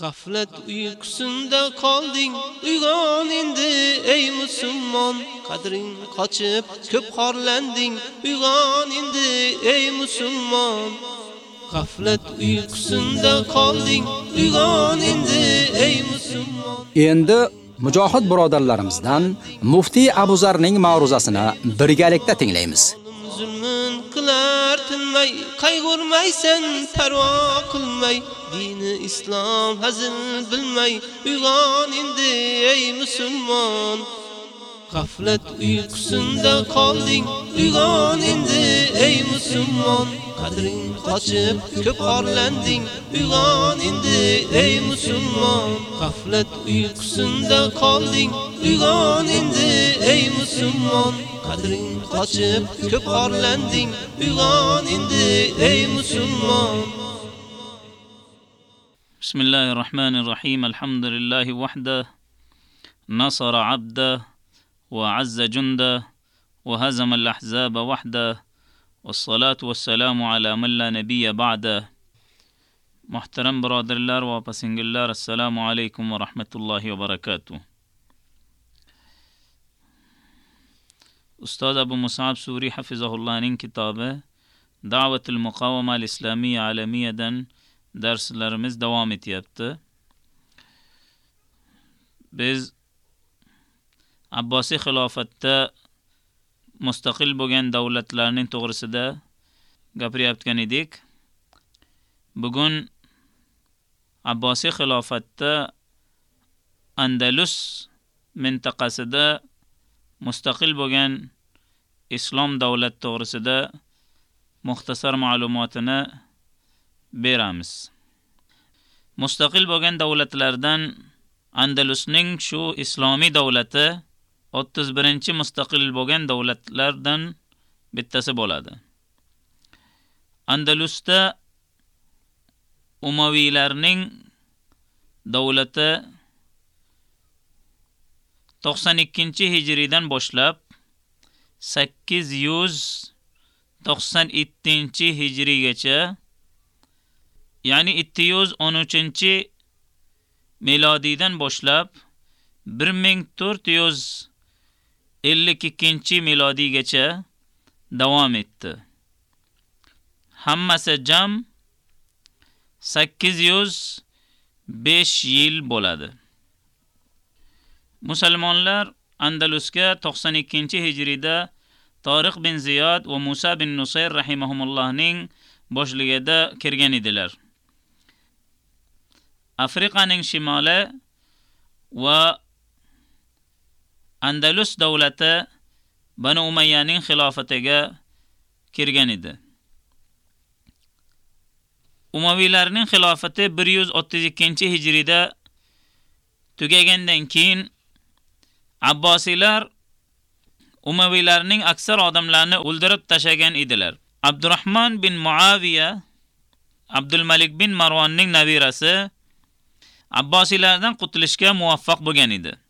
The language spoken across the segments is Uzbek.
G'aflat uyqusinda qolding, uyg'on endi ey musulmon, qadring qochib ko'p xorlanding, uyg'on endi ey musulmon. G'aflat uyqusinda qolding, uyg'on endi ey musulmon. Endi mujohid birodarlarimizdan Mufti Abuzarning ma'ruzasini birgalikda tinglaymiz. Tinmay, qayg'urmaysan, parvo qilmay, dini islom hazil bilmay, uyg'on endi ey musulmon. G'aflat uyqusinda qolding, uyg'on endi ey musulmon. Qadring qochib ko'p orlanding, uyg'on endi ey musulmon. G'aflat uyqusinda qolding, uyg'on endi ey musulmon. Qadring qochib ko'p orlanding, uyg'on endi ey musulmon. بسم الله الرحمن الرحيم الحمد لله وحده نصر عبده وعز جنده وهزم الأحزاب وحده والصلاة والسلام على من لا نبي بعده. محترم برادر الله وابسنج الله السلام عليكم ورحمة الله وبركاته. أستاذ أبو مصعب سوري حفظه الله نين كتابه دعوة المقاومة الإسلامية عالمية دن درس لرمز دوام يبته biz abbosiy xilofatda mustaqil bo'lgan davlatlarning to'g'risida gapirayotgan edik. Bugun Abbosiy xilofatda Andalus mintaqasida mustaqil bo'lgan islom davlat to'g'risida muxtasar ma'lumotini beramiz. Mustaqil bo'lgan davlatlardan Andalusning shu islomiy davlati 31 mustaqil bo'lgan davlatlardan bittasi bo'ladi. Andalusda Umaviylarning davlati 92-hijridan boshlab 897-hijrigacha ya'ni 213 milodiydan boshlab 1400 1452 milodiygacha davom etdi. Hammasi jam 805 yil bo'ladi. Musulmonlar Andalusga 92-hijrida Tariq bin Ziyod va Musa bin Nusayr rahimahumullohning boshligida kirgan edilar. Afrikaning shimoli va Andalus davlati Bani Umayyaning xilofatiga kirgan edi. Umaviylarning xilofati 132-hijrida tugagandan keyin Abbosiylar Umaviylarning aksar odamlarini o'ldirib tashagan edilar. Abdurrahman bin Muaviya Abdul Malik bin Marvonning nabirasi Abbosiylardan qutulishga muvaffaq bo'lgan edi.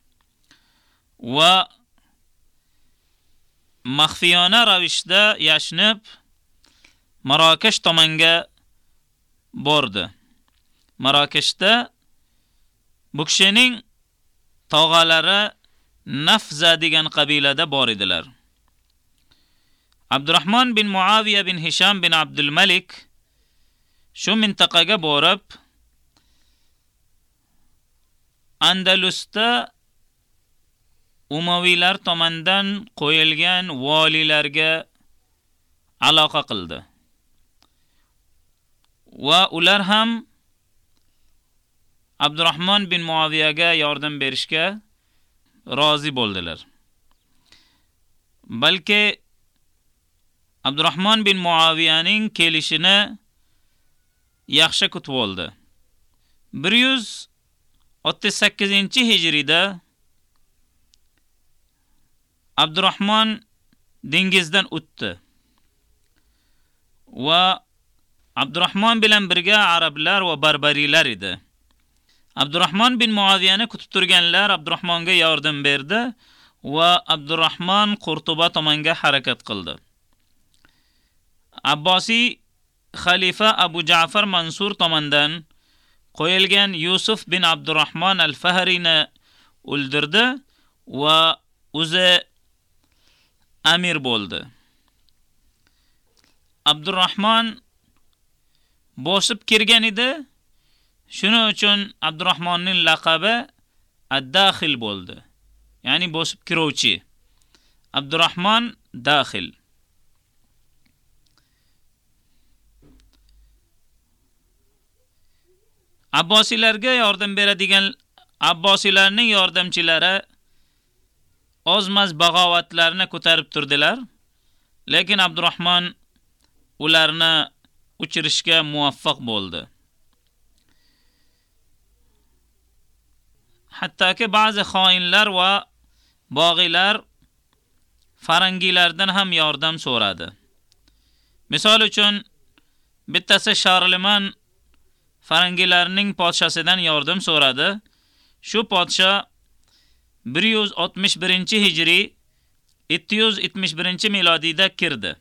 Va maxfiyona ravishda yashnib Marokash tomonga bordi. Marokashda bu kishining tog'alari Nafza degan qabilada bor edilar. Abdurrahman bin Muaviya bin Hisham bin Abdul Malik shu mintaqaga borib Andalusda Umaviylar tomonidan qo'yilgan valilarga aloqa qildi. Va ular ham Abdurrahmon bin Muaviyaga yordam berishga rozi bo'ldilar. Balki Abdurrahmon bin Muaviyaning kelishini yaxshi kutib oldi. 138-hijrida Abdurrahmon dengizdan o'tdi. Va Abdurrahmon bilan birga arablar va barbariylar edi. Abdurrahmon bin Muaviyani kutib turganlar Abdurrahmonga yordam berdi va Abdurrahmon Qurtuba tomonga harakat qildi. Abbosiy xalifa Abu Ja'far Mansur tomonidan qo'yilgan Yusuf bin Abdurrahmon al-Fahriyni o'ldirdi va o'zi amir bo'ldi. Abdurrahmon bosib kirgan edi. Shuning uchun Abdurrahmonning laqabi Ad-Daxil bo'ldi. Ya'ni bosib kiruvchi. Abdurrahmon Daxil. Abbosiylarga yordam beradigan Abbosiylarning yordamchilari ozmaz bag'ovatlarni ko'tarib turdilar. Lekin abdurahmon ularni uchirishga muvaffaq bo'ldi. Hattoki ba'zi xoinlar va bog'iylar farangilardan ham yordam so'radi. Misol uchun bittasi Sharliman farangilarning podshasidan yordam so'radi. Shu podsha 161-hijriy 271-milodiyda kirdi.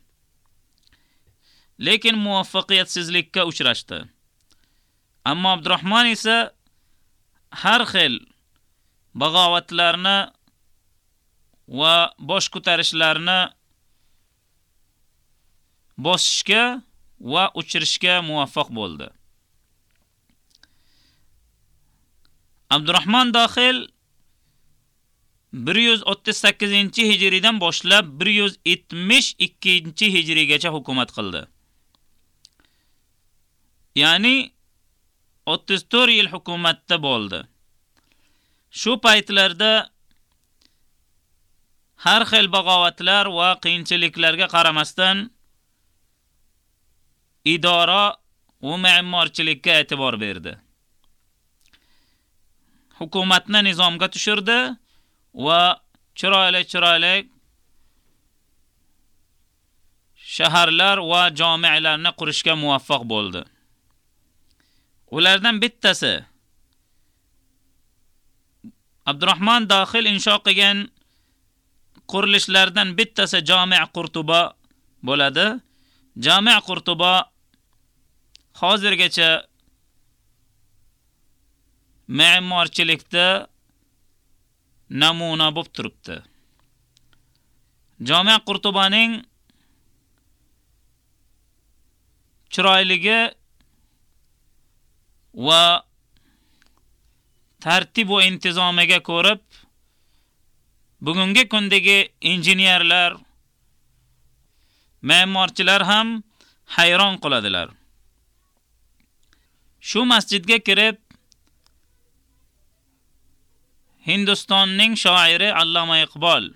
Lekin muvaffaqiyatsizlikka uchrashdi. Ammo Abdurrahmon esa har xil bag'ovatlarni va bosh ko'tarishlarni bosishga va uchirishga muvaffaq bo'ldi. Abdurrahmon Daxil 138-hijriydan boshlab 172-hijriygacha hukumat qildi. Ya'ni 34 yil hukumatda bo'ldi. Shu paytlarda har xil bag'ovatlar va qiyinchiliklarga qaramasdan idora va me'morchilikka e'tibor berdi. Hukumatni nizomga tushirdi va chiroyli-chiroyli shaharlar va jami'alarni qurishga muvaffaq bo'ldi. Ulardan bittasi Abdurrahman Daxil insho qilgan qurilishlardan bittasi Jami' Qurtuba bo'ladi. Jami' Qurtuba hozirgacha me'morchilikda namuna bo'lib turibdi. Jami' Qurtubaning chiroyligi va tartib va intizomiga ko'rib bugungi kundagi injenerlar, me'morchilar ham hayron qoladilar. Shu masjidga kirib Hindistonning shoiri Alloma Iqbol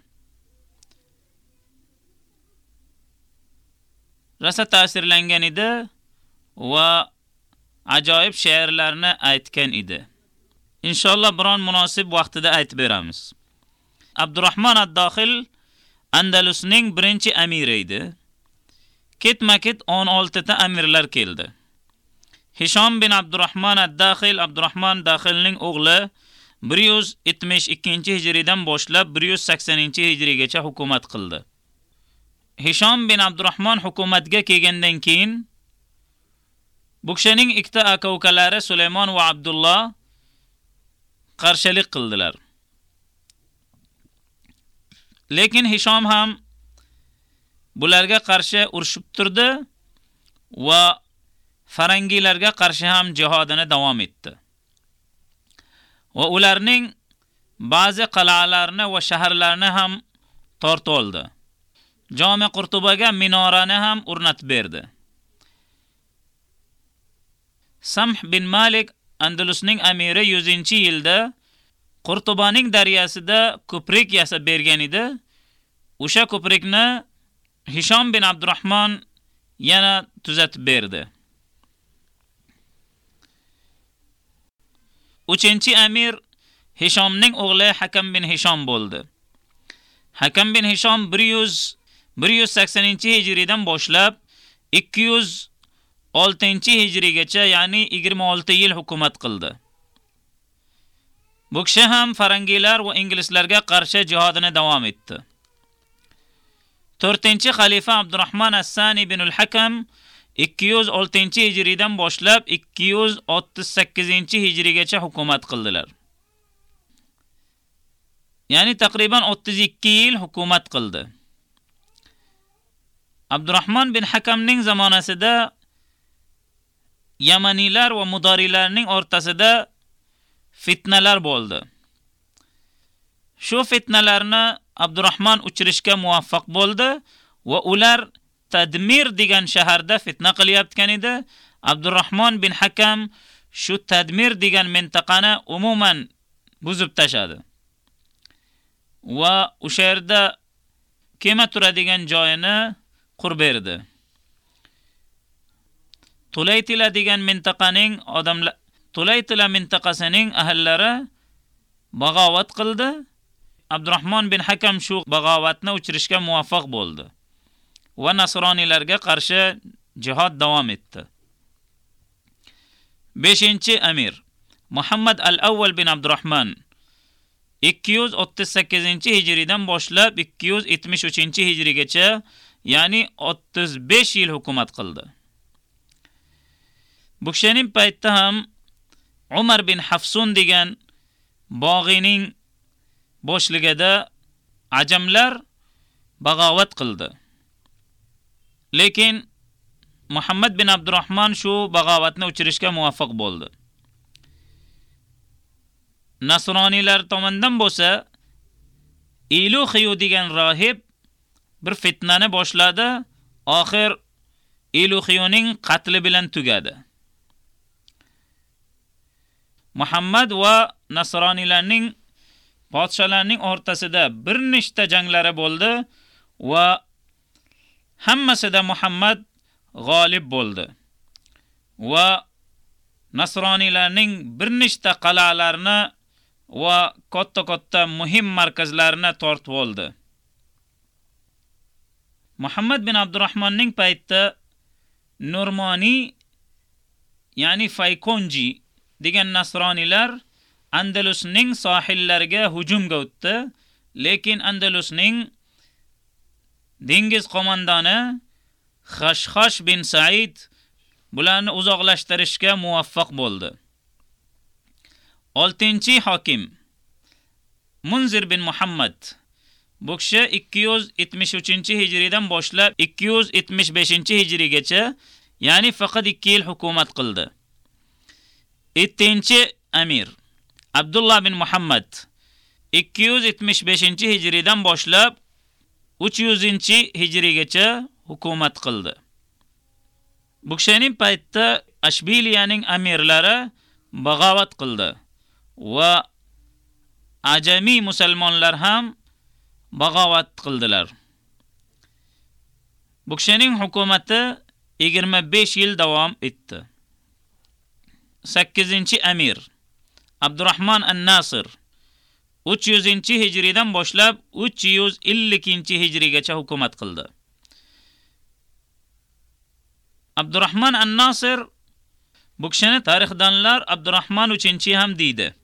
rasa ta'sirlangan edi va ajoyib she'rlarni aytgan edi. Inshaalloh biron munosib vaqtida aytib beramiz. Abdurrahman ad-Daxil Andalusning birinchi amiri edi. Ketma-ket 16 ta amirlar keldi. Hisham bin Abdurrahman ad-Daxil Abdurrahman Daxilning o'g'li 172-hijridan boshlab 180-hijrigacha hukumat qildi. Hishom bin Abdurrahmon hukumatga kelgandan keyin bu kishining ikkita aka-ukalari Sulaymon va Abdulloh qarshilik qildilar. Lekin Hishom ham bularga qarshi urushib turdi va farangilarga qarshi ham jihodini davom etdi. Va ularning ba'zi qal'alarni va shaharlarni ham tortib oldi. Jami Qurtubaga minorani ham o'rnatib berdi. Samh bin Malik Andalusning amiri 100-yilda Qurtubaning daryasida ko'prik yasab bergan edi. O'sha ko'prikni Hisham bin Abdurrahman yana tuzatib berdi. 3-amir Hishomning o'g'li Hakam bin Hishom bo'ldi. Hakam bin Hishom 100 180-hijridan boshlab 206-hijrigacha, ya'ni 26 yil hukumat qildi. Bu kishi ham Farangilar va inglizlarga qarshi jihodini davom etdi. 4-xalifa Abdurrahman as-Sani bin al-Hakam 206-hijriydan boshlab 238-hijriygacha hukumat qildilar. Ya'ni taqriban 32 yil hukumat qildi. Abdurrahman bin Hakamning zamonasida Yamanilar va mudoriylarning o'rtasida fitnalar bo'ldi. Shu fitnalarni Abdurrahman uchirishga muvaffaq bo'ldi va ular Tadmir degan shaharda fitna qilyaptgan edi. Abdurrahmon bin Hakam shu Tadmir degan mintaqani umuman buzib tashadi. Va o'sha yerda kema turadigan joyini qurib berdi. Tulaytila degan mintaqaning odamlar Tulaytila mintaqasining ahllari bag'ovat qildi. Abdurrahmon bin Hakam shu bag'ovatni o'chirishga muvaffaq bo'ldi va nasroniylarga qarshi jihad davom etdi. 5-amir Muhammad al-Awwal bin Abdurrahman 238-hijridan boshlab 273-hijrigacha, ya'ni 35 yil hukumat qildi. Bu kishining ham Umar bin Hafsun degan bog'ining boshligida ajamlar bag'ovat qildi. Lekin Muhammad bin Abdurrahman shu bag'ovatni o'chirishga muvaffaq bo'ldi. Nasroniylar tomonidan bo'lsa, Iluxiyu degan rohib bir fitnani boshladi, oxir Iluxiyuning qatli bilan tugadi. Muhammad va nasroniylarning podshalarning o'rtasida bir nechta janglari bo'ldi va hammasida Muhammad g'olib bo'ldi. Va nasroniylarning bir nechta qalalarini va katta-katta muhim markazlarini tortib oldi. Muhammad bin Abdurrahmonning paytida Nurmoni ya'ni Faykonji degan nasroniylar Andalusning sohillariga hujumga o'tdi, lekin Andalusning dengiz qo'mondoni Xashxash bin Said bularni uzoqlashtirishga muvaffaq bo'ldi. 6-hokim Munzir bin Muhammad bu kishi 273-hijridan boshlab 275-hijrigacha, ya'ni faqat 2 yil hukumat qildi. 7-amir Abdullah bin Muhammad 275-hijridan boshlab 300-hijrigacha hukumat qildi. Bu kishining paytda Ashbiliyaning amirlari bag'ovat qildi va ajami musulmonlar ham bag'ovat qildilar. Bu kishining hukumati 25 yil davom etdi. 8-amir Abdurrahman an-Nasir 300-hijridan boshlab 350-hijrigacha hukumat qildi. Abdurrahman an-Nasir bu kishini tarixdanlar Abdurrahman 3-chi ham deydi.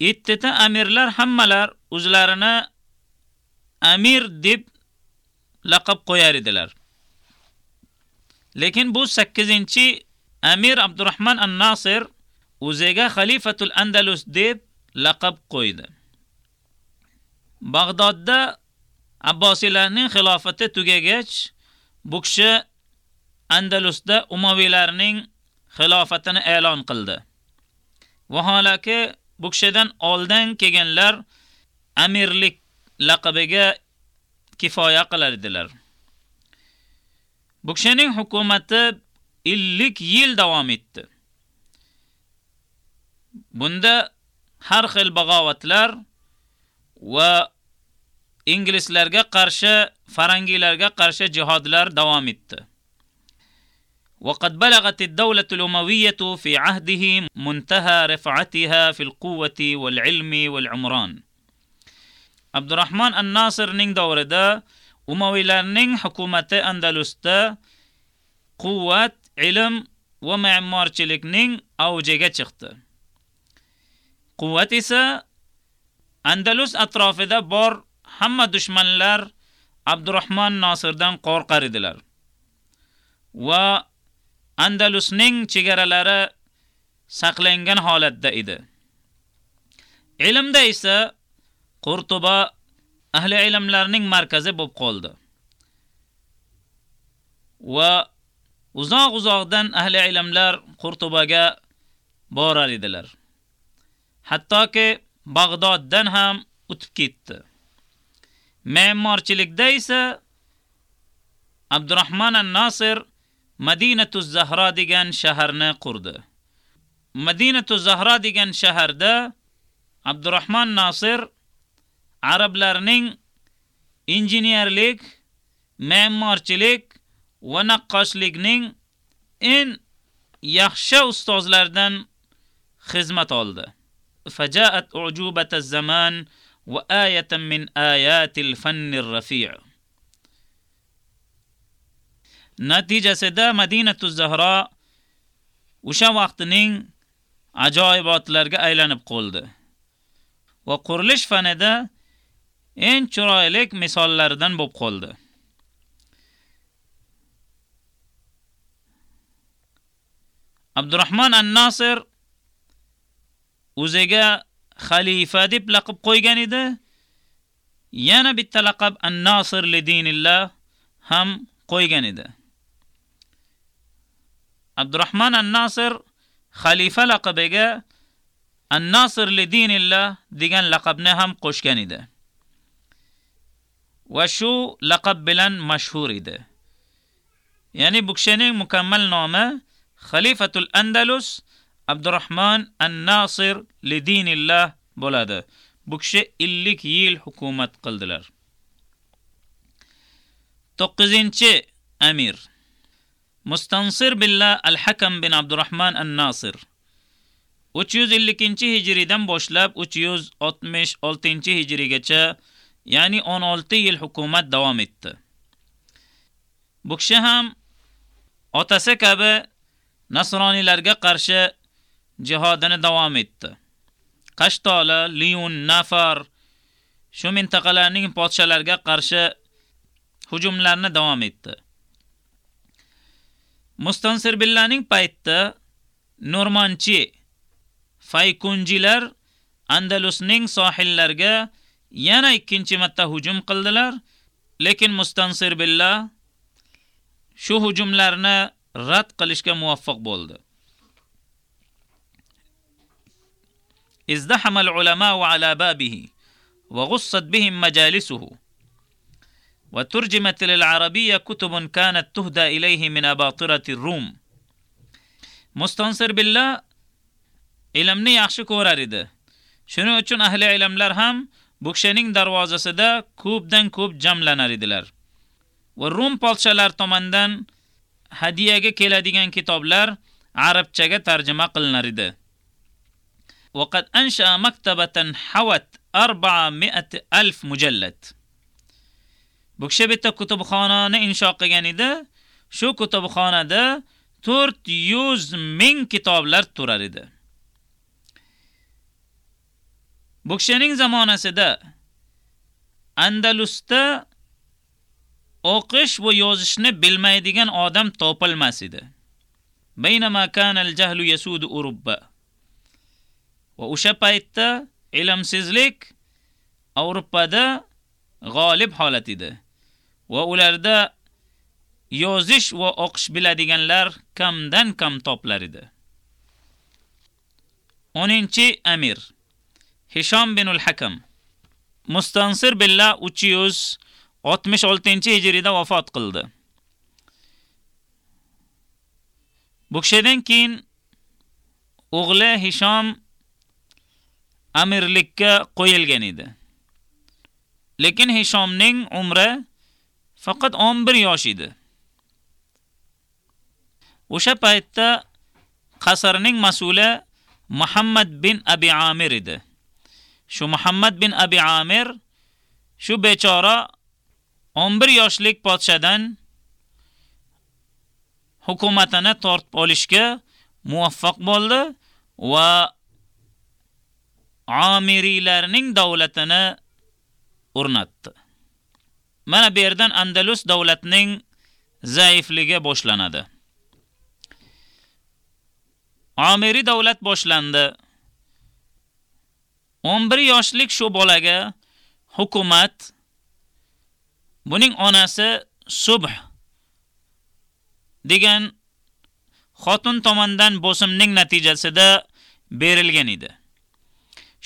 7 amirlar hammalar o'zlarini amir deb laqab qo'yar edilar. Lekin bu 8-chi amir Abdurrahman an-Nasir o'ziga xalifatul Andalus deb laqab qo'ydi. Bag'dodda Abbosiylarning xilofati tugagach, bu kishi Andalusda Umaviylarning xilofatini e'lon qildi. Vaholaki bu kishidan oldin kelganlar amirlik laqabiga kifoya qilar edilar. Bu kishining hukumati 50 yil davom etdi. Bunda har xil bag'ovatlar va inglizlarga qarshi, farangilarga qarshi jihodlar davom etdi. وقد بلغت الدولة الأموية في عهده منتهى رفعتها في القوة والعلم والعمران. عبد الرحمن الناصر ning davrida Umaviylarning hukumati Andalusda quvvat, ilm va me'morchilikning avjiga chiqdi. Quvvat esa Andalus atrofida bor hamma dushmanlar Abdurrahmon Nosirdan qo'rqar edilar. va Andalusning chegaralari saqlangan holatda edi. Ilmda esa Qurtuba ahli ilmlarning markazi bo'lib qoldi. Va uzoq-uzoqdan ahli ilmlar Qurtubaga borar edilar. Hattoki Bag'doddan ham o'tib ketdi. Me'morchilikda esa Abdurrahman an-Nasir Madinatu Zahra degan shaharni qurdi. Madinatu Zahra degan shaharda Abdurrahman Nasir arablarning injenerlik, me'morchilik va naqqoshlikning eng yaxshi ustozlardan xizmat oldi. فجاءت أعجوبة الزمان وآية من آيات الفن الرفيع natijasida Madinatu Zahra o'sha vaqtining ajoyibotlarga aylanib qoldi. Va qurilish fanida eng chiroyli misollardan bo'lib qoldi. Abdurrahman an-Nasir o'ziga xalifa deb laqab qo'ygan edi. Yana bitta laqab an-Nasir li dinillah ham qo'ygan edi. Abdurrahman an-Nasir xalifa laqabiga An-Nasir li dinillah degan laqabni ham qo'shgan edi. Va shu laqab bilan mashhur edi. Ya'ni bu kishining mukammal nomi Xalifatul Andalus Abdurrahman An-Nasir li dinillah bo'ladi. Bu kishi 50 yil hukumat qildilar. 9-amir Mustansir billah Al-Hakam bin Abdurrahman An-Nasir 352-hijridan boshlab 366-hijrigacha, ya'ni 16 yil hukumat davom etdi. Bu kishi ham otasi kabi nasroniylarga qarshi jihodini davom etdi. Qashtola, liun Nafar shu mintaqalarning podshalariga qarshi hujumlarni davom etdi. Mustansir billaning paytida Normanchi Faykunjilar Andalusning sohillariga yana ikkinchi marta hujum qildilar, lekin Mustansir billah shu hujumlarni rad qilishga muvaffaq bo'ldi. ازدحم العلماء على بابه وغصت بهم مجالسه وترجمت للعربية كتب كانت تهدى إليه من أباطرة الروم مستنصر بالله ilmni yaxshi ko'rar edi. Shuning uchun ahli ilmlar ham bu kishining darvozasida ko'pdan ko'p jamlanar edilar. Va Rum podshalari tomonidan hadiyaga keladigan kitoblar arabchaga tarjima qilinar edi. وقد أنشأ مكتبة حوت 400 ألف مجلد Bu kishi bitta kutubxonani insho qilgan edi. Shu kutubxonada 400 ming kitoblar turar edi. Bu kishining zamonasida Andalusda o'qish va yozishni bilmaydigan odam topilmas edi. Baynama kana al-jahlu yasudu Urubba. Va o'sha paytda ilmsizlik Avropada g'olib holat edi. Va ularda yozish va o'qish biladiganlar kamdan kam toplar edi. 10-amir Hisham bin al-Hakam Mustansir billah 366-hijrida vafot qildi. Bu kishidan keyin o'g'li Hisham amirlikka qo'yilgan edi. Lekin Hishomning umri faqat 11 yosh edi. O'sha paytda qasrning mas'uli Muhammad bin Abi Amir edi. Shu Muhammad bin Abi Amir shu bechora 11 yoshlik podshadan hukumatini tortib olishga muvaffaq bo'ldi va Amiriylarning davlatini o'rnatdi. Mana bu yerdan Andalus davlatining zaifligi boshlanadi. Amiri davlat boshlandi. 11 yoshlik shu bolaga hukumat buning onasi Subh degan xotin tomonidan bosimning natijasida berilgan edi.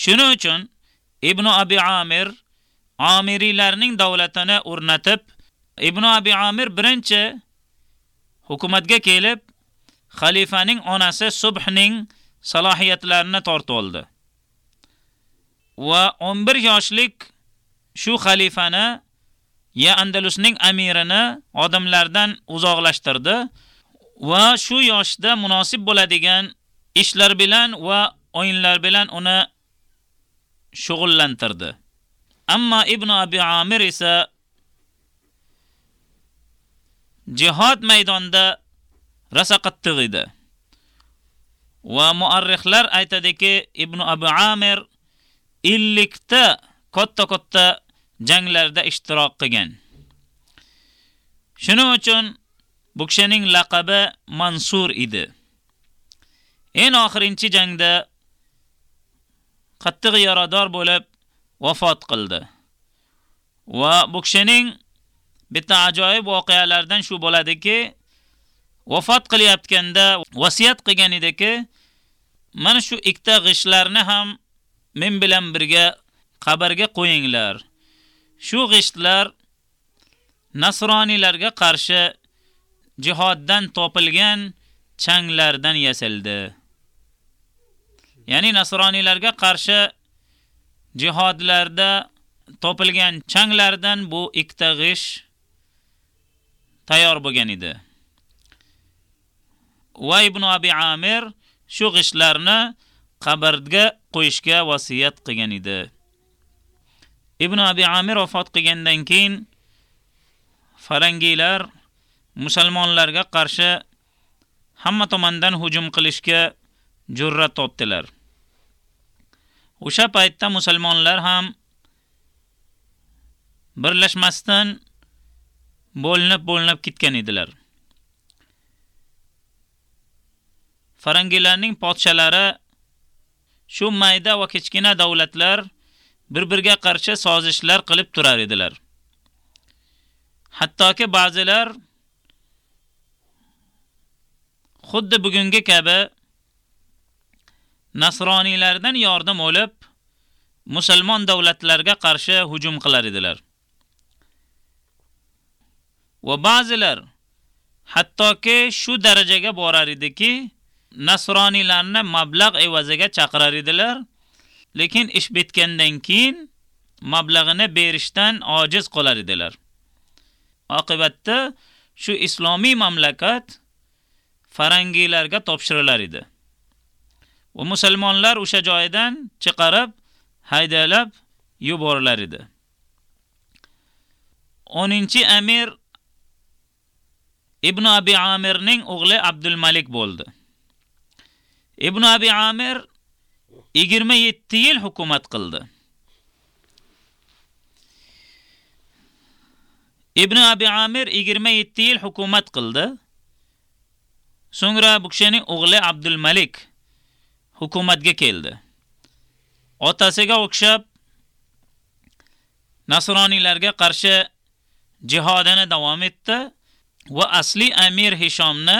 Shuning uchun Ibn Abi Amir Amirilarning davlatini o'rnatib, Ibn Abi Amir birinchi hukumatga kelib, xalifaning onasi Subhning salohiyatlarini tortib oldi. Va 11 yoshlik shu xalifani ya Andalusning amirini odamlardan uzoqlashtirdi va shu yoshda munosib bo'ladigan ishlar bilan va o'yinlar bilan uni shug'ullantirdi. Ammo Ibn Abi Amir esa jihad maydonida rasa qattiq edi. Va muarrixlar aytadiki, Ibn Abi Amir 50 ta katta-katta janglarda ishtirok qilgan. Shuning uchun bu kishining laqabi Mansur edi. eng oxirinchi jangda qattiq yarador bo'lib vafot qildi. Va bu kishining bitta ajoyib voqealardan shu bo'ladiki, vafot qilyotganda vasiyat qilgan ediki, mana shu ikkita g'ishlarni ham men bilan birga qabrga qo'yinglar. Shu g'ishtlar nasroniylarga qarshi jihoddan topilgan changlardan yasaldi. Ya'ni nasroniylarga qarshi jihodlarda topilgan changlardan bu ikkita g'ish tayyor bo'lgan edi. Va Ibn Abi Amir shu g'ishlarni qabrga qo'yishga vasiyat qilgan edi. Ibn Abi Amir vafot qilgandan keyin farangiylar musulmonlarga qarshi hamma tomondan hujum qilishga jur'at topdilar. O'sha paytda musulmonlar ham birlashmasdan bo'linib-bo'linib ketgan edilar. farangilarning podshalari shu mayda va kichkina davlatlar bir-biriga qarshi sozishlar qilib turar edilar. Hattoki ba'zilar xuddi bugungi kabi nasroniylardan yordam olib musulmon davlatlarga qarshi hujum qilar edilar. Va ba'zilar hattoki shu darajaga borar ediki, nasroniylarni mablag' evaziga chaqirar edilar, lekin ish bitgandan keyin mablag'ini berishdan ojiz qolar edilar. Oqibatda shu islomiy mamlakat farangilarga topshirilar edi. Va musulmonlar o'sha joydan chiqarib, haydalab yuborilar edi. 10-amir Ibn Abi Amirning o'g'li Abdul Malik bo'ldi. Ibn Abi Amir 27 yil hukumat qildi. Ibn Abi Amir 27 yil hukumat qildi. So'ngra bu kishining o'g'li Abdul Malik hukumatga keldi. Otasiga o'xshab nasroniylarga qarshi jihodini davom etdi va asli amir Hishomni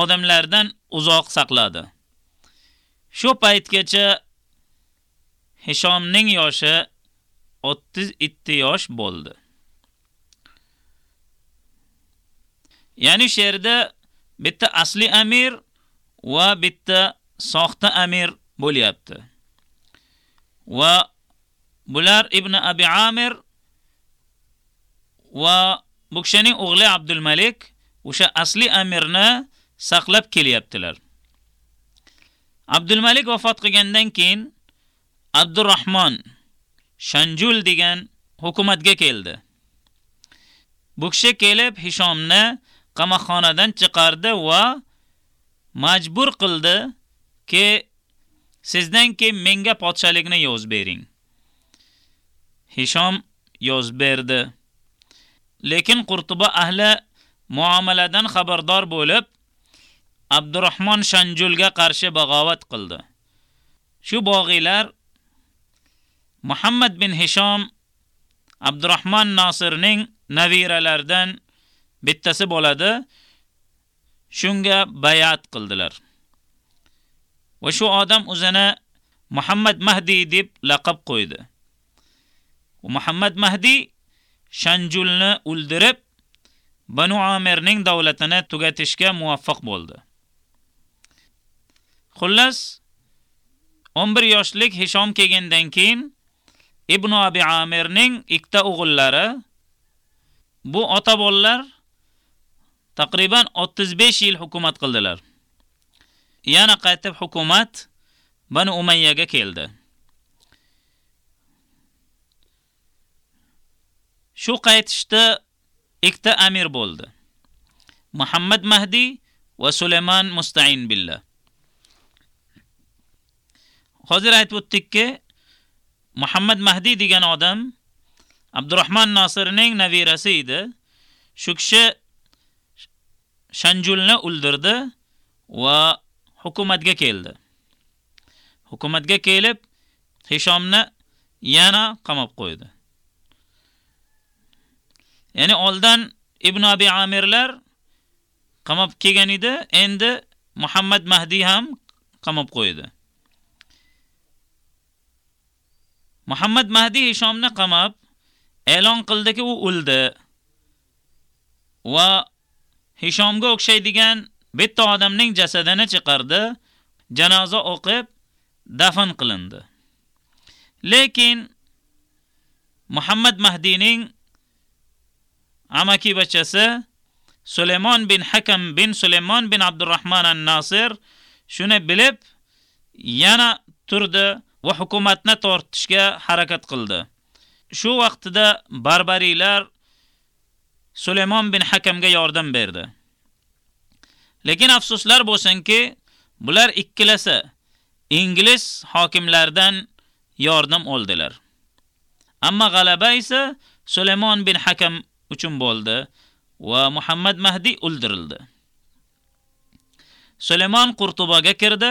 odamlardan uzoq saqladi. Shu paytgacha Hishomning yoshi 32 yosh bo'ldi. Ya'ni she'rda bitta asli amir va bitta soxta amir bo'lyapti. Va bular Ibn Abi Amir va bu kishining o'g'li Abdul Malik o'sha asli amirni saqlab kelyaptilar. Abdul Malik vafot qilgandan keyin Abdurrahmon Shanjul degan hukumatga keldi. Bu kishi kelib Hishomni qamoqxonadan chiqardi va majbur qildi ki sizdan keyin menga podshalikni yoz bering. Hishom yoz berdi. Lekin Qurtuba ahli muomaladan xabardor bo'lib, Abdurrahmon Shanjulga qarshi bag'ovat qildi. Shu bog'iylar Muhammad bin Hishom Abdurrahmon Nosirning naviralardan bittasi bo'ladi. Shunga bayat qildilar. Va shu odam o'zini Muhammad Mahdi deb laqab qo'ydi. Muhammad Mahdi Shanjulni o'ldirib, Banu Amirning davlatini tugatishga muvaffaq bo'ldi. Xullas, 11 yoshlik Hishom kelgandan keyin Ibn Abi Amirning ikkita o'g'illari bu ota bolalar taqriban 35 yil hukumat qildilar. Yana qaytib hukumat Banu Umayyaga keldi. Shu qaytishda ikkita amir bo'ldi. Muhammad Mahdi va Sulaymon Musta'in billah. Hozir aytib o'tdikki, Muhammad Mahdi degan odam Abdurrahman Nosirning nabirasi edi. Shu kishi Shanjulni o'ldirdi va hukumatga keldi. Hukumatga kelib, Hishomni yana qamab qo'ydi. Ya'ni oldin Ibn Abi Amirlar qamab kelgan edi, endi Muhammad Mahdi ham qamab qo'ydi. Muhammad Mahdi Hishomni qamab e'lon qildiki u o'ldi. Va Hishomga o'xshaydigan bitta odamning jasadini chiqardi, janoza o'qib dafn qilindi. Lekin Muhammad Mahdining amaki bachasi Sulaymon bin Hakam bin Sulaymon bin Abdurrahman an-Nasir shuni bilib yana turdi va hukumatni tortishga harakat qildi. Shu vaqtida barbariylar Sulaymon bin Hakamga yordam berdi. Lekin afsuslar bo'lsinki, bular ikkilasi ingliz hokimlardan yordam oldilar. Ammo g'alaba esa Sulaymon bin Hakam uchun bo'ldi va Muhammad Mahdi o'ldirildi. Sulaymon Qurtubaga kirdi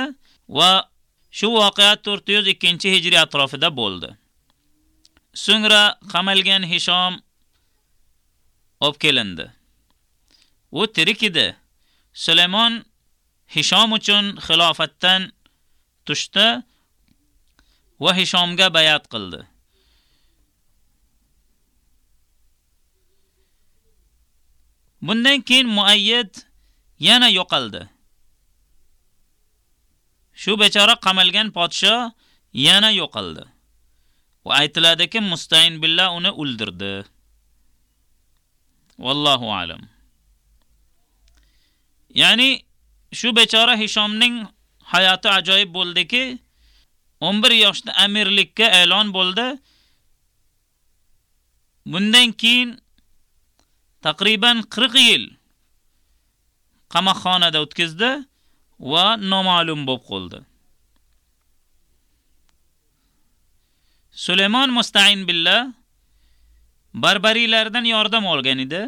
va shu voqea 402-hijriy atrofida bo'ldi. So'ngra qamalgan Hishom olib kelindi. U tirik edi. Sulaymon Hishom uchun xilofatdan tushdi va Hishomga bayat qildi. Bundan keyin Muayyid yana yo'qoldi. Shu bechora qamalgan podsho yana yo'qoldi. Va aytiladiki, Mustayn billah uni o'ldirdi. Vallohu alam. Ya'ni shu bechora Hishomning hayoti ajoyib bo'ldiki, 11 yoshda amirlikka e'lon bo'ldi. Bundan keyin taqriban 40 yil qamoqxonada o'tkazdi va noma'lum bo'lib qoldi. Sulaymon Musta'in billah barbariylardan yordam olgan edi.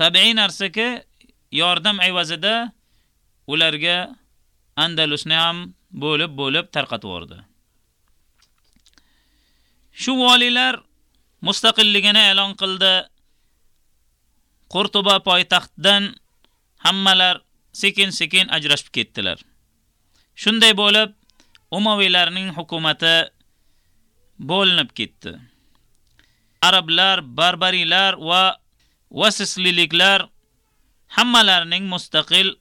Tabiiy narsaki yordam ayvazida ularga Andalusni ham bo'lib-bo'lib tarqatib yubordi. Shu valilar mustaqilligini e'lon qildi. Qurtuba poytaxtdan hammalar sekin-sekin ajrashib ketdilar. Shunday bo'lib, Umaviylarning hukumati bo'linib ketdi. Arablar, barbariylar va vasisliliklar hammalarining mustaqil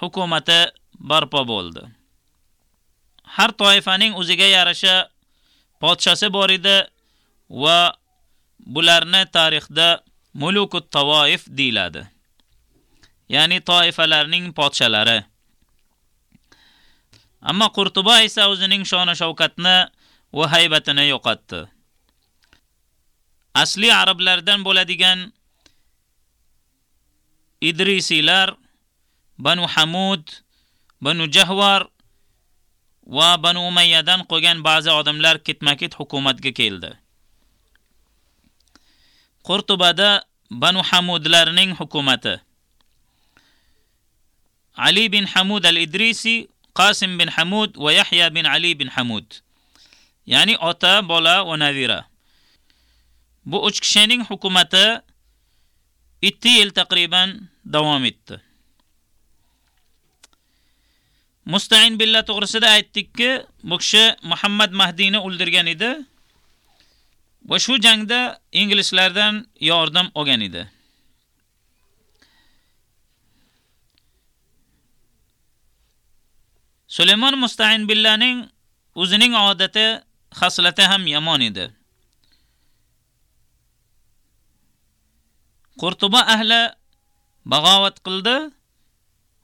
hukumati barpo bo'ldi. Har toifaning o'ziga yarasha podshosi bor edi va bularni tarixda mulukut tavoif deyiladi. Ya'ni toifalarning podshalari. Ammo Qurtuba esa o'zining shona shavqatni va haybatini yo'qotdi. Asli arablardan bo'ladigan Idrisilar, Banu Hamud, Banu Jahvar va Banu Umayyadan qolgan ba'zi odamlar ketma-ket hukumatga keldi. Qurtubada Banu Hamudlarning hukumati. Ali bin Hamud al-Idrisi, Qasim bin Hamud va Yahya bin Ali bin Hamud. Ya'ni ota, bola va navira. Bu uch kishining hukumati 2 yil taqriban davom etdi. Musta'in billah to'g'risida aytdikki, bu kishi Muhammad Mahdini o'ldirgan edi va shu jangda inglizlardan yordam olgan edi. Sulaymon Musta'in billahning o'zining odati, xaslati ham yomon edi. Qurtuba ahli bag'ovat qildi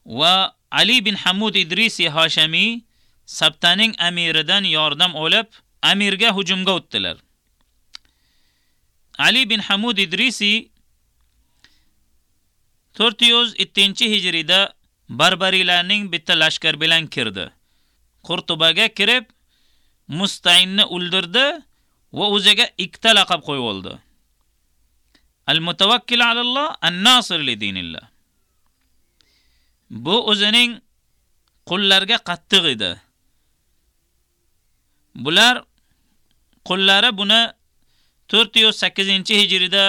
va Ali bin Hamud Idrisi Hashami Sabtaning amiridan yordam olib, amirga hujumga o'tdilar. Ali bin Hamud Idrisi 407-hijrida barbarilarning bitta lashkar bilan kirdi. Qurtubaga kirib, Musta'inni o'ldirdi va o'ziga ikkita laqab qo'yib oldi. Al-mutawakkil alalloh, an-nasir li dinillah. Bu o'zining qullarga qattiq edi. Bular qullari buni 408-hijrida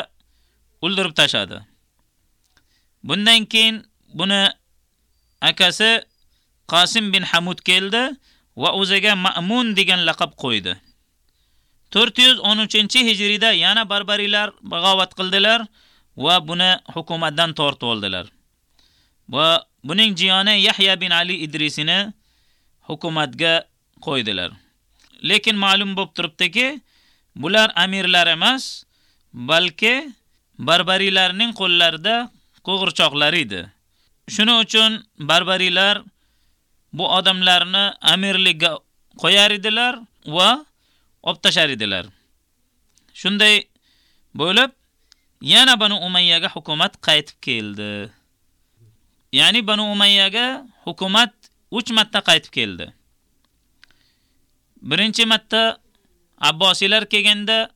o'ldirib tashadi. Bundan keyin buni akasi Qasim bin Hamud keldi va o'ziga Ma'mun degan laqab qo'ydi. 413-hijriyda yana barbarilar bag'ovat qildilar va buni hukumatdan tortib oldilar. Va buning jiyoni Yahya bin Ali Idrisini hukumatga qo'ydilar. Lekin ma'lum bo'lib turibdiki, bular amirlar emas, balki barbarilarning qo'llarida qo'g'irchoqlar edi. Shuning uchun barbarilar bu odamlarni amirlikka qo'yar edilar va olib tashar edilar. Shunday bo'lib, yana Banu Umayyaga hukumat qaytib keldi. Ya'ni Banu Umayyaga hukumat 3 marta qaytib keldi. Birinchi marta Abbosiylar kelganda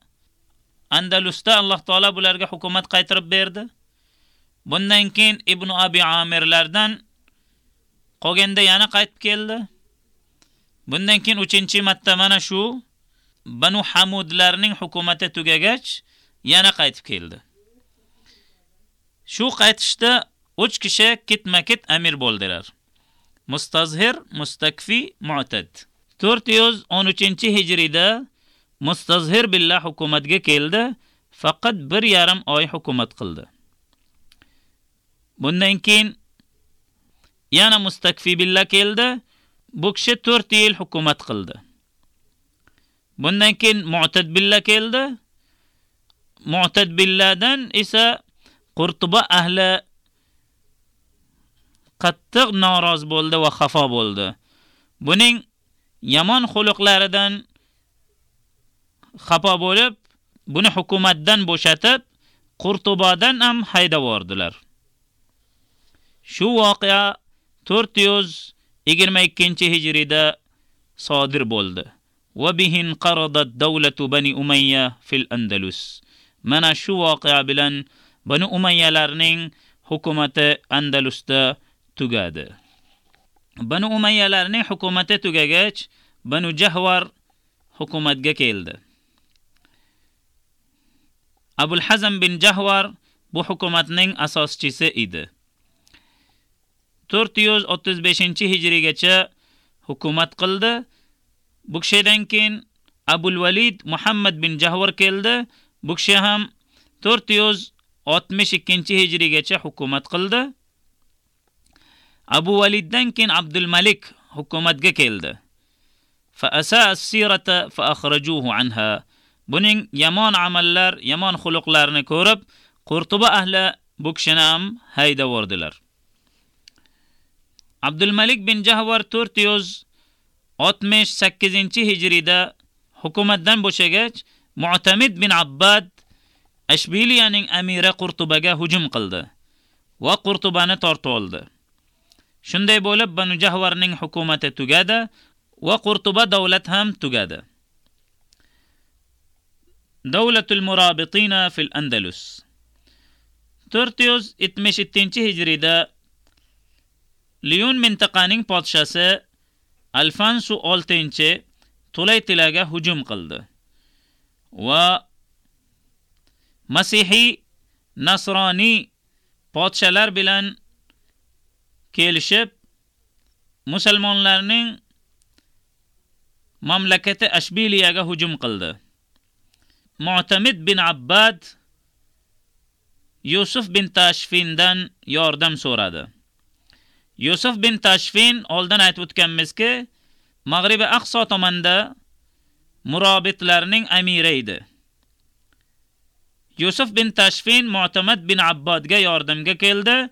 Andalusda Alloh taolo bularga hukumat qaytarib berdi. Bundan keyin Ibn Abi Amirlardan qolganda yana qaytib keldi. Bundan keyin 3-marta mana shu Banu Hamudlarning hukumati tugagach yana qaytib keldi. Shu qaytishda 3 kishi ketma-ket amir bo'ldilar. Mustazhir, Mustakfi, Mu'tad. 413-hijrida Mustazhir billah hukumatga keldi, faqat bir yarim oy hukumat qildi. Bundan keyin yana Mustakfi billah keldi, bu kishi 4 yil hukumat qildi. Bundan keyin Mu'tad billa keldi. Mu'tad billadan esa Qurtuba ahli qattiq noroz bo'ldi va xafa bo'ldi. Buning yomon xuluqlaridan xafa bo'lib, buni hukumatdan bo'shatib, Qurtubadan ham haydab. Shu voqea 422-hijrida sodir bo'ldi. وبه انقرضت دولة بني أمية في الأندلس Mana shu voqea bilan Bani Umayyalarning hukumati Andalusda tugadi. Banu Umayyalarning hukumati tugagach, Banu Jahvar hukumatga keldi. Abul Hazm bin Jahvar bu hukumatning asoschisi edi. 435-hijrigacha hukumat qildi. bu kishidan keyin Abul Valid Muhammad bin Jahvor keldi. Bu kishi ham 462-hijriygacha hukumat qildi. Abu Validdan keyin Abdul Malik hukumatga keldi. Fa asas as-sirata fa akhrajuhu anha. Buning yomon amallar, yomon xuluqlarini ko'rib, Qurtuba ahli bu kishini ham haydavordilar. Abdul Malik bin Jahvor 400 68-hijriyda hukumatdan bo'shagach, Mu'tamid bin Abbad Ashbiliyaning amiri Qurtubaga hujum qildi va Qurtubani tortib oldi. Shunday bo'lib Banu Jahvarning hukumati tugadi va Qurtuba davlat ham tugadi. Davlatul Murabitina fil Andalus 477-hijriyda Lion mintaqaning podshasi alfansu 6 Tulaytilaga hujum qildi va Masihiy Nasroniy podshalar bilan kelishib musulmonlarning mamlakati Ashbiliyaga hujum qildi. Mu'tamid bin Abbad Yusuf bin Tashfindan yordam so'radi. Yusuf bin Tashfin oldin aytib o'tganmizki, Mag'ribi Aqso tomonda murobitlarning amiri edi. Yusuf bin Tashfin Mu'tamad bin Abbodga yordamga keldi.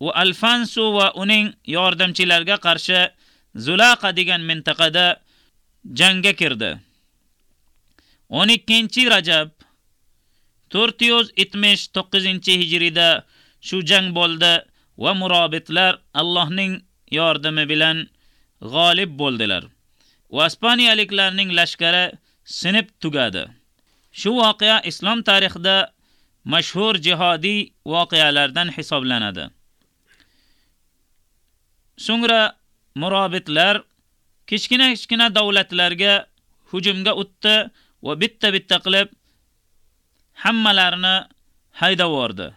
U Alfansu va uning yordamchilariga qarshi Zulaqa degan mintaqada jangga kirdi. 12-Rajab 479-hijrida shu jang bo'ldi va murobitlar Allohning yordami bilan g'olib bo'ldilar. Va Ispaniyaliklarning lashkari sinib tugadi. Shu voqea islom tarixida mashhur jihodiy voqealardan hisoblanadi. So'ngra murobitlar kichkina-kichkina davlatlarga hujumga o'tdi va bitta-bitta qilib hammalarini haydavordi.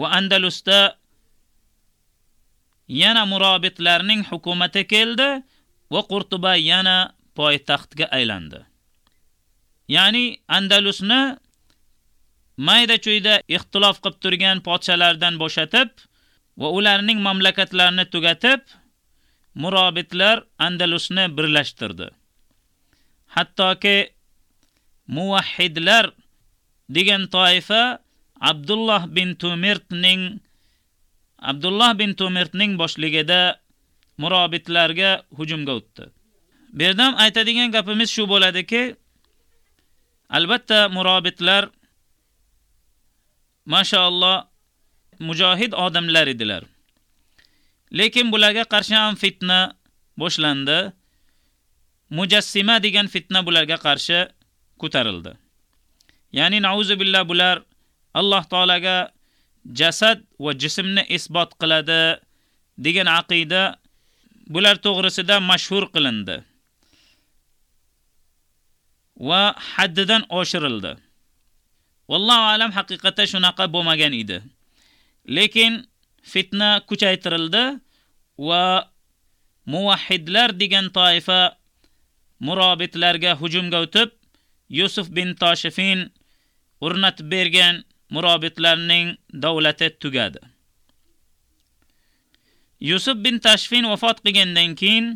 Va Andalusda yana murobitlarning hukumati keldi va Qurtuba yana poytaxtga aylandi. Ya'ni Andalusni mayda cho'yda ixtilof qilib turgan podshalardan bo'shatib va ularning mamlakatlarini tugatib, murobitlar Andalusni birlashtirdi. Hattoki muvahhidlar degan toifa Abdulloh bin Tumirtning Abdullah bin Tumirtning boshligida murobitlarga hujumga o'tdi. Berdam aytadigan gapimiz shu bo'ladiki, albatta murobitlar mashaalloh mujohid odamlar edilar. Lekin bularga qarshi ham fitna boshlandi. Mujassima degan fitna bularga qarshi ko'tarildi. Ya'ni nauzu billah bular Alloh taolaga jasad va jismni isbot qiladi degan aqida bular to'g'risida mashhur qilindi. Va haddidan oshirildi. Vallohu alam haqiqatda shunaqa bo'lmagan edi. Lekin fitna kuchaytirildi va muvahhidlar degan toifa murobitlarga hujumga o'tib, Yusuf bin Toshifin o'rnatib bergan murobitlarning davlati tugadi. Yusuf bin Tashfin vafot qilgandan keyin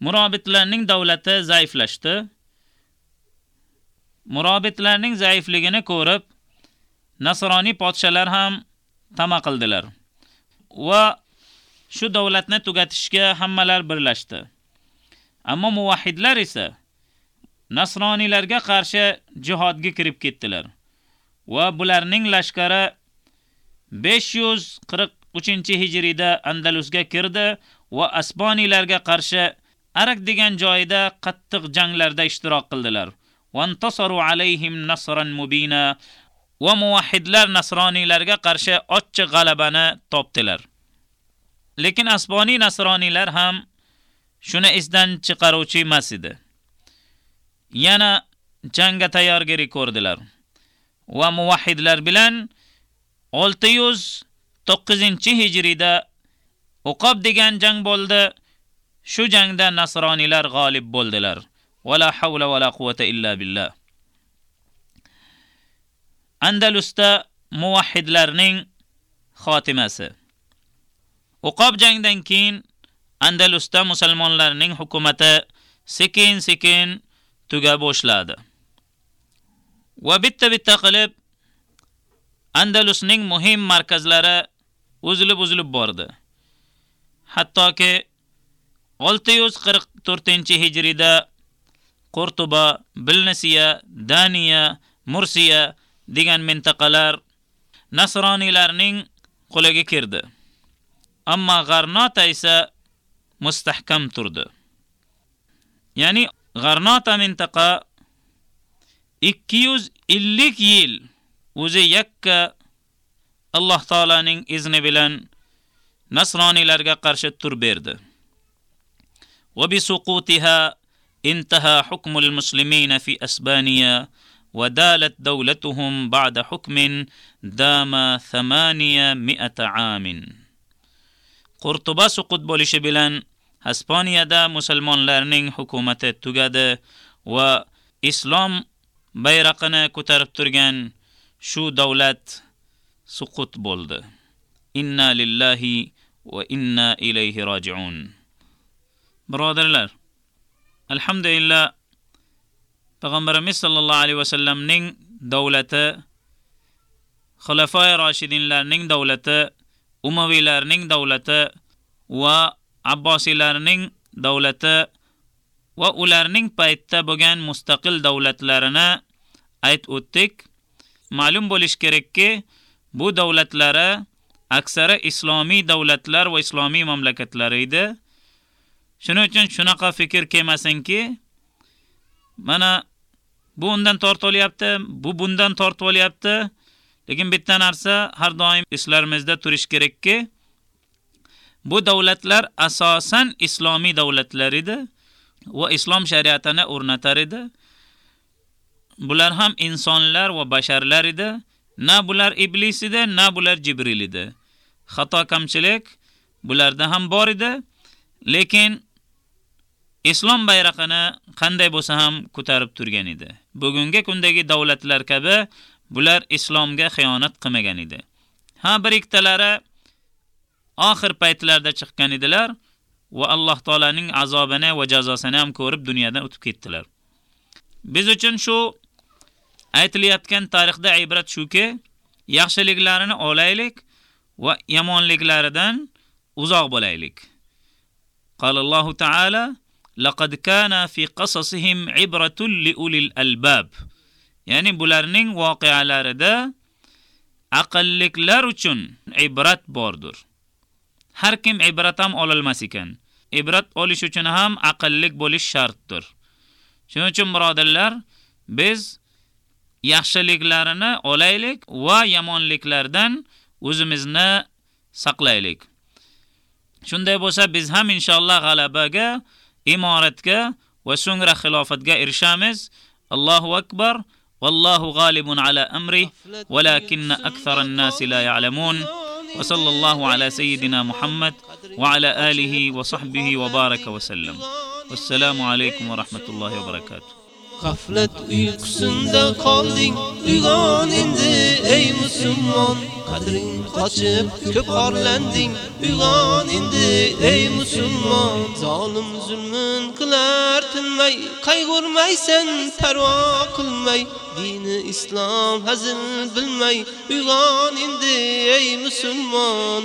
murobitlarning davlati zaiflashdi. Murobitlarning zaifligini ko'rib, nasroniy podshalar ham tama qildilar. Va shu davlatni tugatishga hammalar birlashdi. Ammo muvahhidlar esa nasroniylarga qarshi jihodga kirib ketdilar. va bularning lashkari 543-hijriyda Andalusga kirdi va Asbonilarga qarshi Arak degan joyida qattiq janglarda ishtirok qildilar. Wantasaru alayhim nasran mubina va muwahhidlar nasroniylarga qarshi ochiq g'alabani topdilar. Lekin Asboniy nasroniylar ham shuni izdan chiqaruvchi emas edi. Yana jangga tayyorgarlik ko'rdilar. va muvahhidlar bilan 609-hijrida Uqob degan jang bo'ldi. Shu jangda nasroniylar g'olib bo'ldilar. Wala hawla wala quwwata illa billah. Andalusda muvahhidlarning xotimasi. Uqob jangdan keyin Andalusda musulmonlarning hukumati sekin-sekin tuga boshladi. Va bitta-bitta qilib Andalusning muhim markazlari uzilib-uzilib bordi. Hattoki 644-hijrida Qurtuba, Bilnisiya, Daniya, Mursiya degan mintaqalar nasroniylarning qo'liga kirdi. Ammo G'arnota esa mustahkam turdi. Ya'ni G'arnota mintaqa 250 yil o'zi yakka Alloh taolaning izni bilan nasroniylarga qarshi tur berdi. Va bi suqutiha intaha hukmul muslimin fi Asbaniya va dalat dawlatuhum ba'da hukmin dama 800 amin. Qurtuba suqut bo'lishi bilan Ispaniyada musulmonlarning hukumati tugadi va islom bayrog'ini ko'tarib turgan shu davlat suqut bo'ldi. Inna lillahi va inna ilayhi roji'un. Birodarlar, alhamdulillah Payg'ambarimiz sollallohu alayhi va sallamning davlati Xulafoi Rashidinlarning davlati, Umaviylarning davlati va Abbosiylarning davlati va ularning paytda bo'lgan mustaqil davlatlarini ayt o'tdik. Ma'lum bo'lish kerakki, bu davlatlari aksari islomiy davlatlar va islomiy mamlakatlar edi. Shuning uchun shunaqa fikr kelmasinki, mana bu undan tortib olyapti, bu bundan tortib olyapti. Lekin bitta narsa har doim eslarimizda turish kerakki, bu davlatlar asosan islomiy davlatlar edi va islom shariatini o'rnatar edi. Bular ham insonlar va basharlar edi. Na bular iblis edi, na bular Jibril edi. Xato kamchilik bularda ham bor edi, lekin islom bayrog'ini qanday bo'lsa ham ko'tarib turgan edi. Bugungi kundagi davlatlar kabi bular islomga xiyonat qilmagan edi. Ha bir ikkitalari oxir paytlarda chiqqan edilar va Alloh taolaning azobini va jazosini ham ko'rib dunyodan o'tib ketdilar. Biz uchun shu aytilayotgan tarixda ibrat shuki, yaxshiliklarini olaylik va yomonliklaridan uzoq bo'laylik. Alloh taala laqad kana fi qasasihim ibratun li albab. Ya'ni bularning voqealarida aqlliklar uchun ibrat bordir. Har kim ibrat ham ololmas ekan. Ibrat olish uchun ham aqllik bo'lish shartdir. Shuning uchun birodarlar, biz yaxshiliklarini olaylik va yomonliklardan o'zimizni saqlaylik. Shunday bo'lsa biz ham inshaalloh g'alabaga, imoratga va so'ngra xilofatga erishamiz. Allohu akbar. Vallohu g'olibun ala amri, walakinna aktharan-nasi la ya'lamun. وصلى الله على سيدنا محمد وعلى آله وصحبه وبارك وسلم والسلام عليكم ورحمة الله وبركاته Gaflet uykusunda qolding, uyg'on endi ey musulmon. Qadring qochib ko'p orlanding, uyg'on endi ey musulmon. Zolim zulmun qilar tinmay, qayg'urmaysan parvo qilmay, dini islom hazil bilmay, uyg'on endi ey musulmon.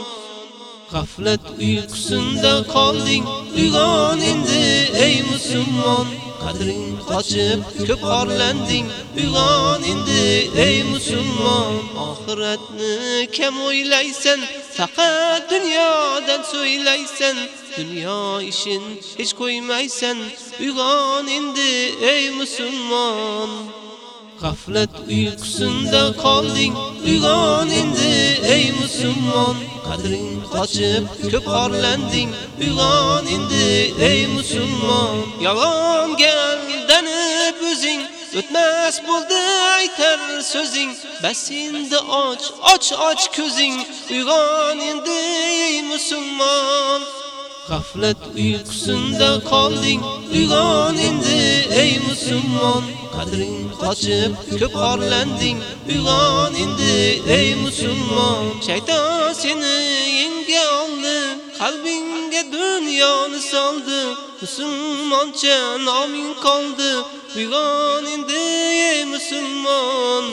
G'aflat uyqusinda qolding, uyg'on endi ey musulmon. Qadring qochib ko'p orlanding, uyg'on endi ey musulmon. Oxiratni kam o'ylaysan, faqat dunyodan so'ylaysan. Dunyo ishin hech qo'ymaysan, uyg'on endi ey musulmon. Gaflet uykusunda qolding, uyg'on endi ey musulmon. Qadring qochib ko'p orlanding, uyg'on endi ey musulmon. Yolg'onga aldanib o'zing o'tmas bo'ldi aytar so'zing. Bas endi och, och och ko'zing, uyg'on endi ey musulmon. Gaflet uykusunda qolding, uyg'on endi ey musulmon. Qadring qochib ko'p orlanding, uyg'on endi ey musulmon. Shayton seni yenga oldi, qalbingga dunyoni soldi. Musulmoncha noming qoldi, uyg'on endi ey musulmon.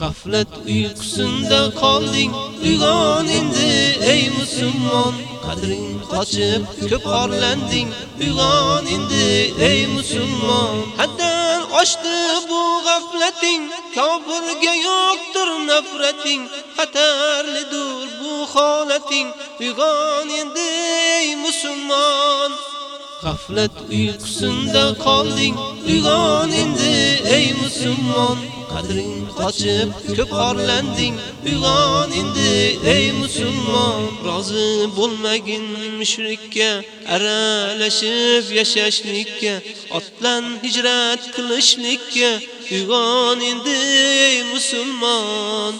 Gaflet uykusunda qolding, uyg'on endi ey musulmon. Qadring qochib ko'p qorlanding uyg'on endi ey musulmon. Haddan oshdi bu g'aflating, kofirga yo'qdir nafrating, xatarlidir bu holating, uyg'on endi ey musulmon. Gaflet uykusunda qolding, uyg'on endi ey musulmon. Qadring qochib ko'p orlanding uyg'on endi ey musulmon rozi bo'lmagin mushrikka aralashib yashashlikka otlan hijrat qilishlikka. Uyg'on endi ey musulmon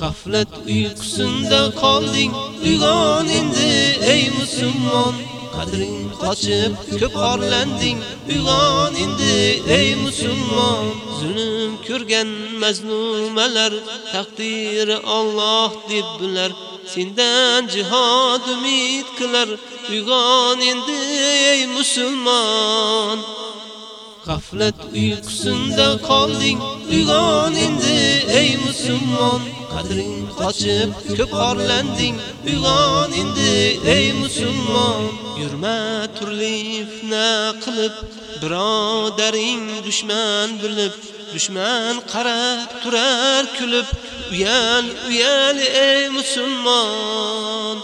G'aflat uyqusinda qolding, uyg'on endi ey musulmon. Qadring qochib ko'p orlanding, uyg'on endi ey musulmon. Zulm ko'rgan mazlumalar taqdiri Alloh deb bular Sendan jihad umid qilar, uyg'on endi ey musulmon. G'aflat uyqusinda qolding, uyg'on endi ey musulmon. Qadring qochib ko'p orlanding, uyg'on endi ey musulmon. Yurma turli fitna qilib, birodaring dushman bilib, dushman qarab turar kulib, uyal uyal ey musulmon.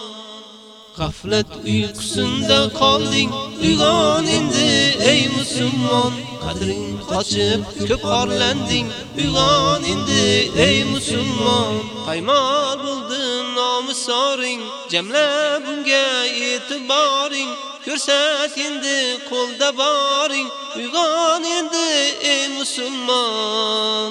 Gaflet uyqusinda qolding, uyg'on endi ey musulmon. Qadring qochib ko'p orlanding, uyg'on endi ey musulmon. Paymol bo'ldin nomusoring, jamla bunga e'tiboring. Ko'rsat endi qo'lda boring, uyg'on endi ey musulmon.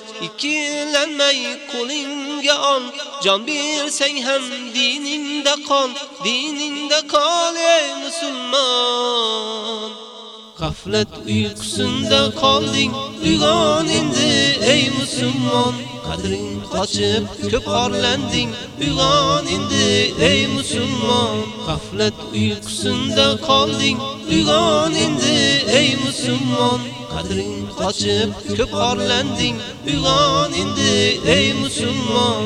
ikkilanmay qo'lingga ol jon bersang ham diningda qol diningda qol ey musulmon G'aflat uyqusinda qolding uyg'on endi ey musulmon qadring qochib ko'p orlanding uyg'on ey musulmon G'aflat uyqusinda qolding uyg'on endi ey musulmon qadring qochib ko'p orlanding uyg'on endi ey musulmon